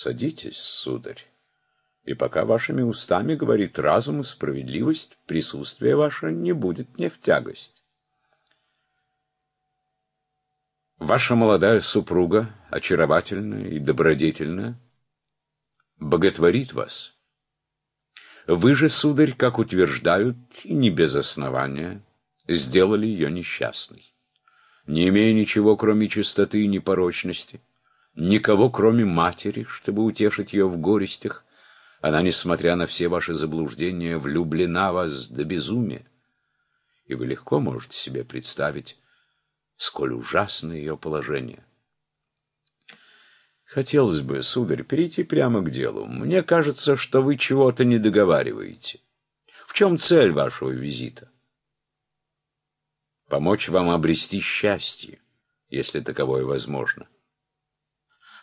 Садитесь, сударь. И пока вашими устами говорит разум и справедливость, присутствие ваше не будет мне в тягость. Ваша молодая супруга, очаровательная и добродетельная, боготворит вас. Вы же, сударь, как утверждают, и не без основания, сделали ее несчастной. Не имея ничего, кроме чистоты и непорочности, никого, кроме матери, чтобы утешить ее в горестях, она, несмотря на все ваши заблуждения, влюблена в вас до безумия. И вы легко можете себе представить, сколь ужасно ее положение. Хотелось бы, сударь, перейти прямо к делу. Мне кажется, что вы чего-то не договариваете. В чем цель вашего визита? Помочь вам обрести счастье, если таковое возможно.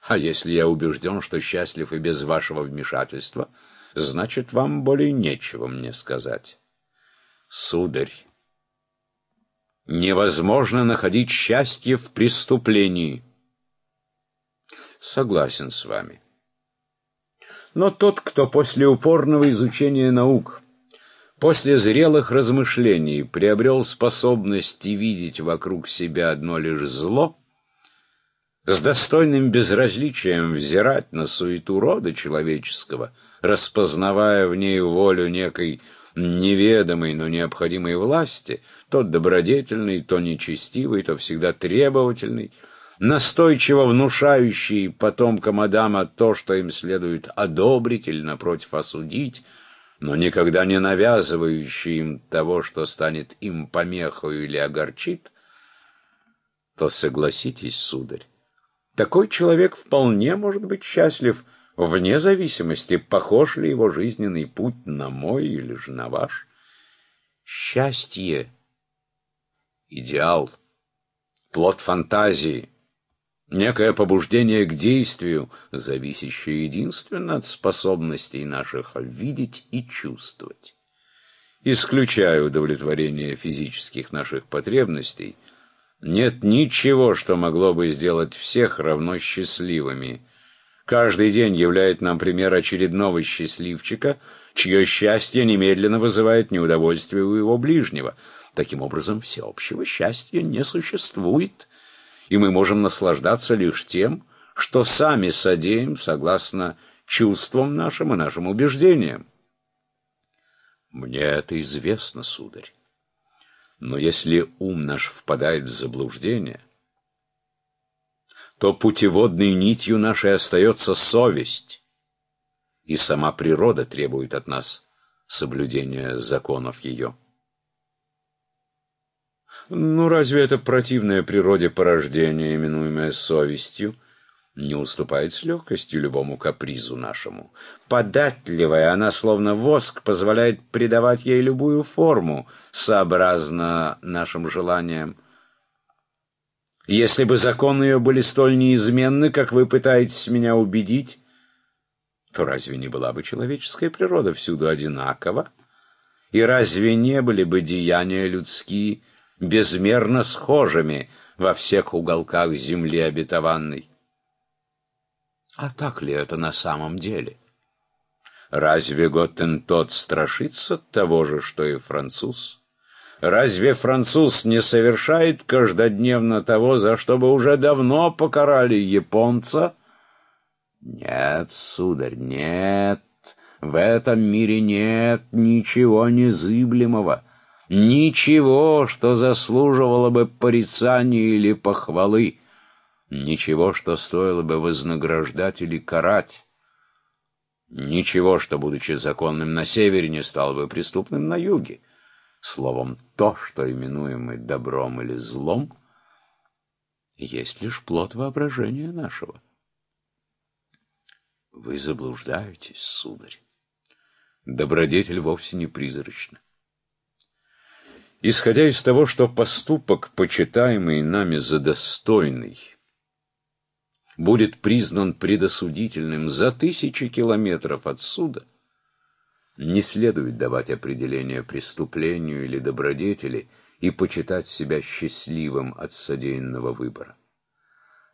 А если я убежден, что счастлив и без вашего вмешательства, значит, вам более нечего мне сказать. Сударь, невозможно находить счастье в преступлении. Согласен с вами. Но тот, кто после упорного изучения наук, после зрелых размышлений приобрел способность видеть вокруг себя одно лишь зло, с достойным безразличием взирать на суету рода человеческого, распознавая в ней волю некой неведомой, но необходимой власти, то добродетельный, то нечестивый, то всегда требовательный, настойчиво внушающий потомкам Адама то, что им следует одобрить или, напротив, осудить, но никогда не навязывающий им того, что станет им помехой или огорчит, то согласитесь, сударь, такой человек вполне может быть счастлив, вне зависимости, похож ли его жизненный путь на мой или же на ваш. Счастье — идеал, плод фантазии, некое побуждение к действию, зависящее единственно от способностей наших видеть и чувствовать. Исключая удовлетворение физических наших потребностей — нет ничего, что могло бы сделать всех равно счастливыми. Каждый день являет нам пример очередного счастливчика, чье счастье немедленно вызывает неудовольствие у его ближнего. Таким образом, всеобщего счастья не существует, и мы можем наслаждаться лишь тем, что сами содеем согласно чувствам нашим и нашим убеждениям. Мне это известно, сударь. Но если ум наш впадает в заблуждение, то путеводной нитью нашей остается совесть, и сама природа требует от нас соблюдения законов ее. Ну, разве это противное природе порождение, именуемое совестью, не уступает с легкостью любому капризу нашему. Податливая, она словно воск позволяет придавать ей любую форму, сообразно нашим желаниям. Если бы законы ее были столь неизменны, как вы пытаетесь меня убедить, то разве не была бы человеческая природа всюду одинакова? И разве не были бы деяния людские безмерно схожими во всех уголках земли обетованной? А так ли это на самом деле? Разве Готтентот страшится того же, что и француз? Разве француз не совершает каждодневно того, за что бы уже давно покарали японца? Нет, сударь, нет. В этом мире нет ничего незыблемого, ничего, что заслуживало бы порицания или похвалы. Ничего, что стоило бы вознаграждать или карать. Ничего, что, будучи законным на севере, не стало бы преступным на юге. Словом, то, что именуем мы добром или злом, есть лишь плод воображения нашего. Вы заблуждаетесь, сударь. Добродетель вовсе не призрачна. Исходя из того, что поступок, почитаемый нами за достойный, будет признан предосудительным за тысячи километров отсюда, не следует давать определение преступлению или добродетели и почитать себя счастливым от содеянного выбора.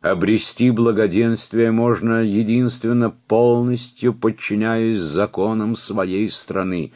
Обрести благоденствие можно единственно полностью подчиняясь законам своей страны.